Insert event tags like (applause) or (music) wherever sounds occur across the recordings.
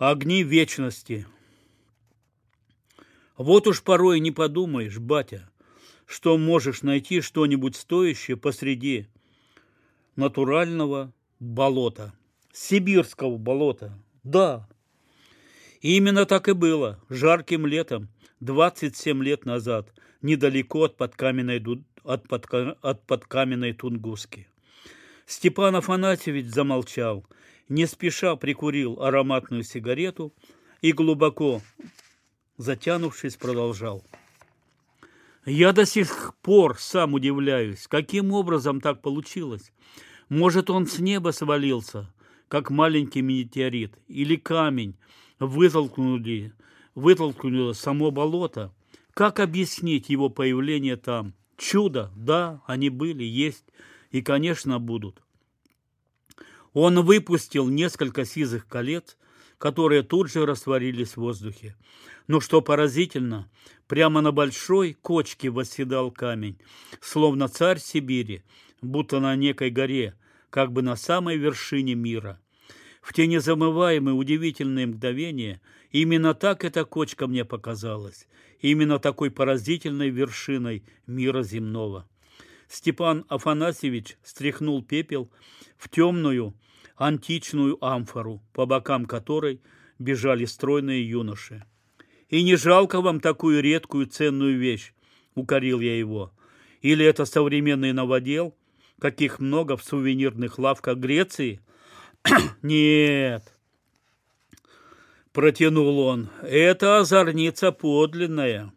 Огни вечности. Вот уж порой не подумаешь, батя, что можешь найти что-нибудь стоящее посреди натурального болота, сибирского болота. Да, именно так и было, жарким летом, 27 лет назад, недалеко от подкаменной, от подка, от подкаменной Тунгуски. Степан Афанасьевич замолчал, не спеша прикурил ароматную сигарету и глубоко затянувшись, продолжал. Я до сих пор сам удивляюсь, каким образом так получилось. Может, он с неба свалился, как маленький метеорит, или камень вытолкнули, вытолкнуло само болото. Как объяснить его появление там? Чудо, да, они были, есть и, конечно, будут. Он выпустил несколько сизых колец, которые тут же растворились в воздухе. Но что поразительно, прямо на большой кочке восседал камень, словно царь Сибири, будто на некой горе, как бы на самой вершине мира. В те незамываемые удивительные мгновения именно так эта кочка мне показалась, именно такой поразительной вершиной мира земного. Степан Афанасьевич стряхнул пепел в темную, античную амфору, по бокам которой бежали стройные юноши. «И не жалко вам такую редкую ценную вещь?» — укорил я его. «Или это современный новодел, каких много в сувенирных лавках Греции?» (coughs) «Нет!» — протянул он. «Это озорница подлинная.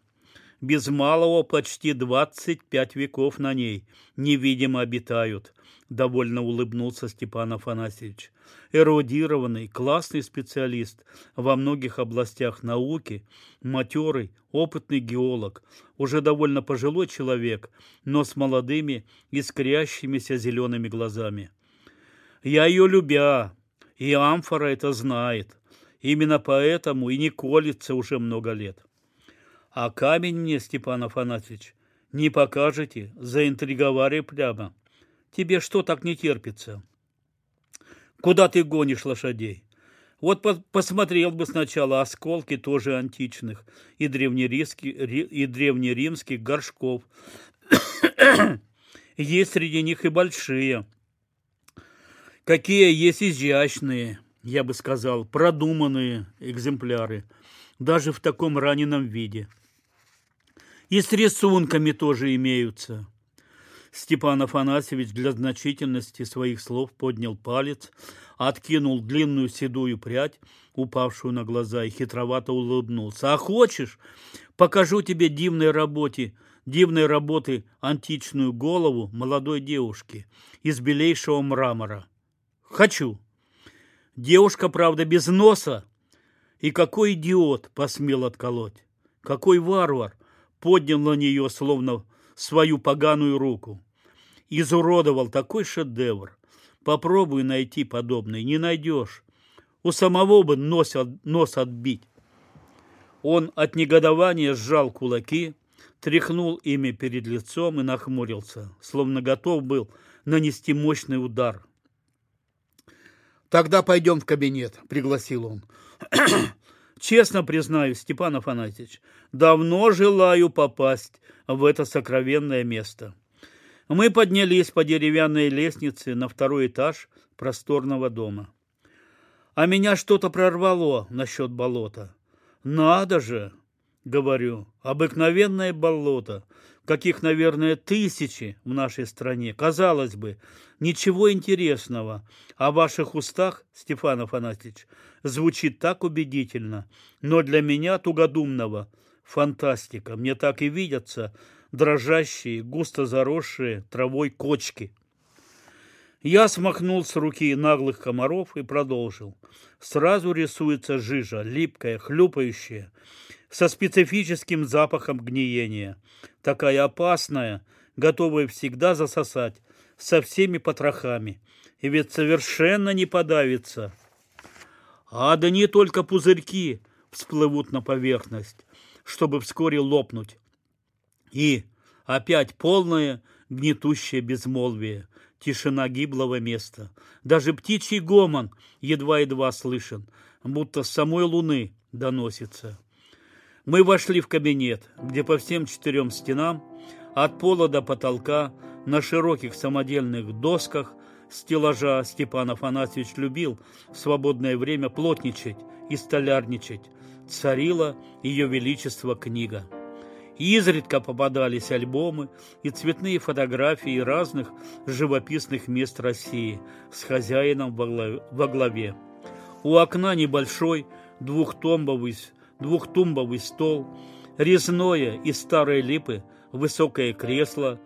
Без малого почти двадцать пять веков на ней невидимо обитают довольно улыбнулся Степан Афанасьевич. Эрудированный, классный специалист во многих областях науки, матерый, опытный геолог, уже довольно пожилой человек, но с молодыми, искрящимися зелеными глазами. Я ее любя, и амфора это знает. Именно поэтому и не колется уже много лет. А камень мне, Степан Афанасьевич, не покажете, заинтриговали прямо. Тебе что так не терпится? Куда ты гонишь лошадей? Вот по посмотрел бы сначала осколки тоже античных и и древнеримских горшков. (coughs) есть среди них и большие. Какие есть изящные, я бы сказал, продуманные экземпляры, даже в таком раненом виде. И с рисунками тоже имеются. Степан Афанасьевич для значительности своих слов поднял палец, откинул длинную седую прядь, упавшую на глаза, и хитровато улыбнулся. «А хочешь, покажу тебе дивной работе, дивной работы античную голову молодой девушки из белейшего мрамора? Хочу!» Девушка, правда, без носа. И какой идиот посмел отколоть? Какой варвар поднял на нее, словно свою поганую руку. Изуродовал такой шедевр. Попробуй найти подобный, не найдешь. У самого бы нос, от, нос отбить. Он от негодования сжал кулаки, тряхнул ими перед лицом и нахмурился, словно готов был нанести мощный удар. «Тогда пойдем в кабинет», — пригласил он. Честно признаюсь, Степан Афанасьевич, давно желаю попасть в это сокровенное место. Мы поднялись по деревянной лестнице на второй этаж просторного дома. А меня что-то прорвало насчет болота. Надо же, говорю, обыкновенное болото, каких, наверное, тысячи в нашей стране. Казалось бы, ничего интересного. О ваших устах, Степан Афанасьевич, звучит так убедительно, но для меня тугодумного фантастика. Мне так и видятся дрожащие, густо заросшие травой кочки. Я смахнул с руки наглых комаров и продолжил. Сразу рисуется жижа, липкая, хлюпающая, со специфическим запахом гниения. Такая опасная, готовая всегда засосать, со всеми потрохами. И ведь совершенно не подавится. А да не только пузырьки всплывут на поверхность, чтобы вскоре лопнуть. И опять полное гнетущее безмолвие, тишина гиблого места. Даже птичий гомон едва-едва слышен. будто с самой луны доносится. Мы вошли в кабинет, где по всем четырем стенам, от пола до потолка, на широких самодельных досках стеллажа Степан Афанасьевич любил в свободное время плотничать и столярничать. Царила ее величество книга. Изредка попадались альбомы и цветные фотографии разных живописных мест России с хозяином во главе. У окна небольшой двухтомбовый, двухтумбовый стол, резное из старой липы высокое кресло,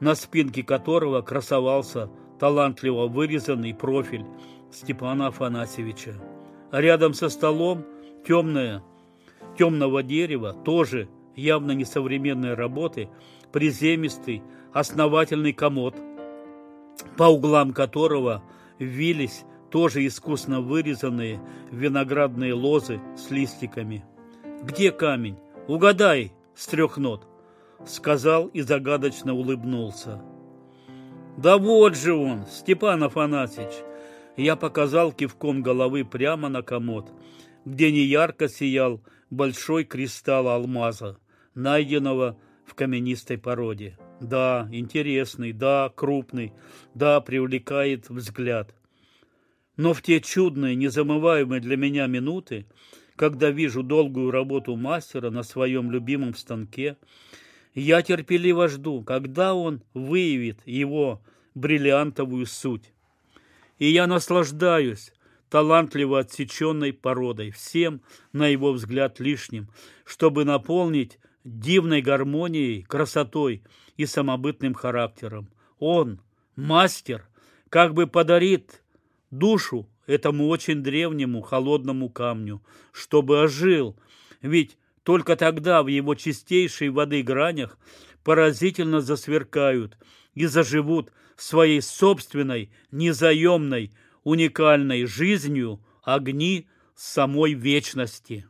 на спинке которого красовался талантливо вырезанный профиль Степана Афанасьевича. Рядом со столом темное, темного дерева, тоже явно несовременной работы, приземистый, основательный комод, по углам которого вились тоже искусно вырезанные виноградные лозы с листиками. «Где камень? Угадай!» с трех нот, сказал и загадочно улыбнулся. «Да вот же он, Степан Афанасьевич!» Я показал кивком головы прямо на комод, где неярко сиял большой кристалл алмаза, найденного в каменистой породе. Да, интересный, да, крупный, да, привлекает взгляд. Но в те чудные, незамываемые для меня минуты, когда вижу долгую работу мастера на своем любимом станке, я терпеливо жду, когда он выявит его бриллиантовую суть. И я наслаждаюсь талантливо отсеченной породой, всем, на его взгляд, лишним, чтобы наполнить дивной гармонией, красотой и самобытным характером. Он, мастер, как бы подарит душу этому очень древнему холодному камню, чтобы ожил, ведь только тогда в его чистейшей воды гранях поразительно засверкают и заживут своей собственной, незаемной, уникальной жизнью огни самой вечности.